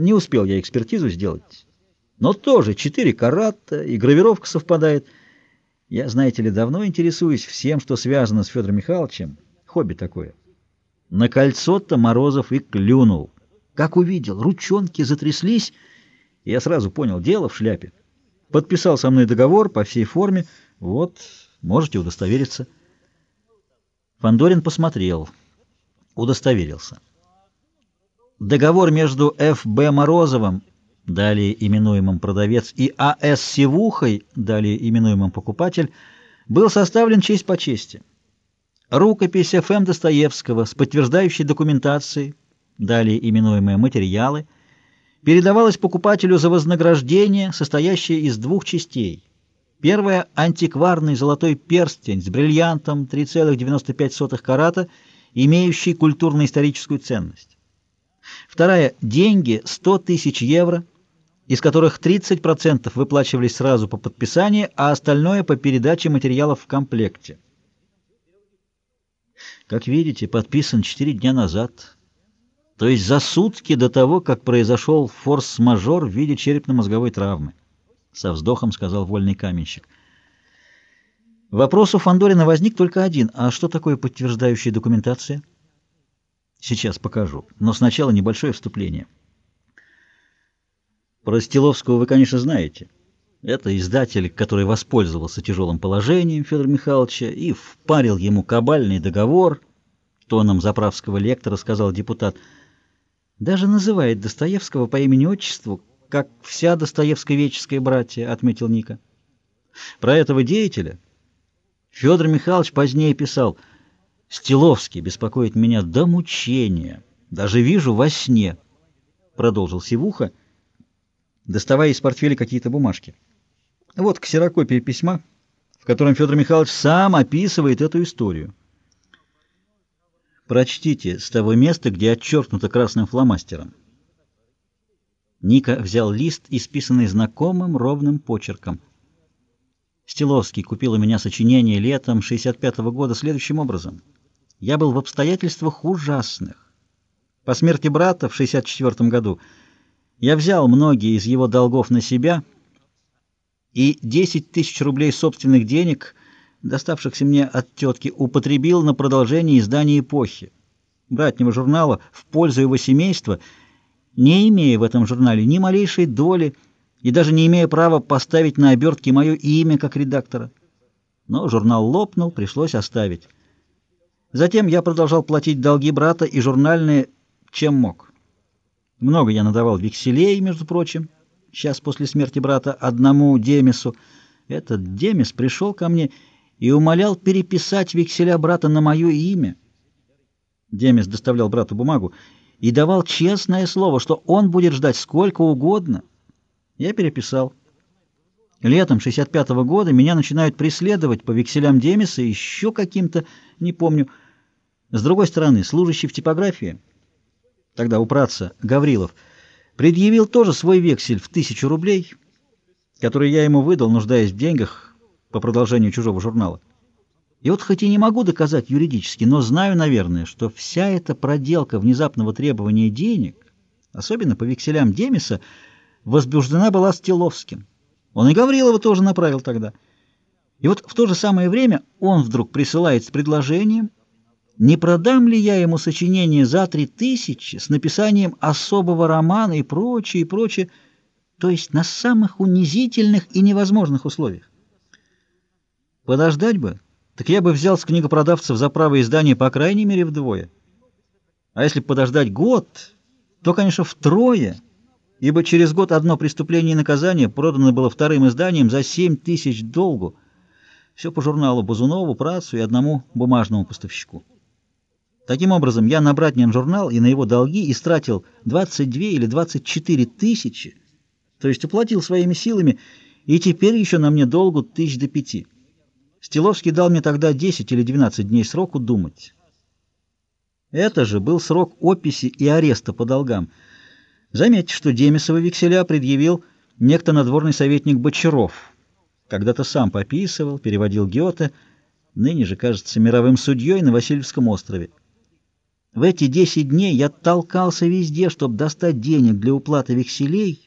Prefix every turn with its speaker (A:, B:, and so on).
A: Не успел я экспертизу сделать. Но тоже четыре карата, и гравировка совпадает. Я, знаете ли, давно интересуюсь всем, что связано с Федором Михайловичем. Хобби такое. На кольцо-то Морозов и клюнул. Как увидел, ручонки затряслись, и я сразу понял, дело в шляпе. Подписал со мной договор по всей форме. Вот, можете удостовериться. Фандорин посмотрел, удостоверился. Договор между Ф.Б. Морозовым, далее именуемым продавец, и А.С. Сивухой, далее именуемым покупатель, был составлен честь по чести. Рукопись Ф.М. Достоевского с подтверждающей документацией, далее именуемые материалы, передавалась покупателю за вознаграждение, состоящее из двух частей. Первая — антикварный золотой перстень с бриллиантом 3,95 карата, имеющий культурно-историческую ценность. Вторая – деньги 100 тысяч евро, из которых 30% выплачивались сразу по подписании, а остальное по передаче материалов в комплекте. Как видите, подписан 4 дня назад, то есть за сутки до того, как произошел форс-мажор в виде черепно-мозговой травмы. Со вздохом сказал вольный каменщик. Вопрос у Фандорина возник только один. А что такое подтверждающая документация? Сейчас покажу. Но сначала небольшое вступление. Про Стиловского вы, конечно, знаете. Это издатель, который воспользовался тяжелым положением Федора Михайловича и впарил ему кабальный договор, тоном заправского лектора сказал депутат. Даже называет Достоевского по имени-отчеству, как вся достоевско-веческая братья, отметил Ника. Про этого деятеля Федор Михайлович позднее писал — Стиловский беспокоит меня до мучения. Даже вижу во сне, — продолжил Сивуха, доставая из портфеля какие-то бумажки. Вот ксерокопия письма, в котором Федор Михайлович сам описывает эту историю. Прочтите с того места, где отчеркнуто красным фломастером. Ника взял лист, исписанный знакомым ровным почерком. Стиловский купил у меня сочинение летом 65 -го года следующим образом — я был в обстоятельствах ужасных. По смерти брата в 64 году я взял многие из его долгов на себя и 10 тысяч рублей собственных денег, доставшихся мне от тетки, употребил на продолжение издания «Эпохи», братнего журнала, в пользу его семейства, не имея в этом журнале ни малейшей доли и даже не имея права поставить на обертке мое имя как редактора. Но журнал лопнул, пришлось оставить. Затем я продолжал платить долги брата и журнальные, чем мог. Много я надавал векселей, между прочим, сейчас после смерти брата, одному Демису. Этот Демис пришел ко мне и умолял переписать векселя брата на мое имя. Демис доставлял брату бумагу и давал честное слово, что он будет ждать сколько угодно. Я переписал. Летом 65 -го года меня начинают преследовать по векселям Демиса еще каким-то, не помню. С другой стороны, служащий в типографии, тогда у праца Гаврилов, предъявил тоже свой вексель в тысячу рублей, который я ему выдал, нуждаясь в деньгах по продолжению чужого журнала. И вот хоть и не могу доказать юридически, но знаю, наверное, что вся эта проделка внезапного требования денег, особенно по векселям Демиса, возбуждена была Стиловским. Он и Гаврилова тоже направил тогда. И вот в то же самое время он вдруг присылает с предложением, не продам ли я ему сочинение за три тысячи с написанием особого романа и прочее, и прочее, то есть на самых унизительных и невозможных условиях. Подождать бы, так я бы взял с книгопродавцев за право издания по крайней мере вдвое. А если подождать год, то, конечно, втрое, ибо через год одно преступление и наказание продано было вторым изданием за семь тысяч долгу. Все по журналу Бузунову, Працу и одному бумажному поставщику. Таким образом, я на братнин журнал и на его долги истратил 22 или 24 тысячи, то есть уплатил своими силами, и теперь еще на мне долгу тысяч до пяти. Стиловский дал мне тогда 10 или 12 дней сроку думать. Это же был срок описи и ареста по долгам. Заметьте, что Демисова векселя предъявил некто надворный советник Бочаров. Когда-то сам пописывал, переводил Гёте, ныне же, кажется, мировым судьей на Васильевском острове. В эти десять дней я толкался везде, чтобы достать денег для уплаты векселей,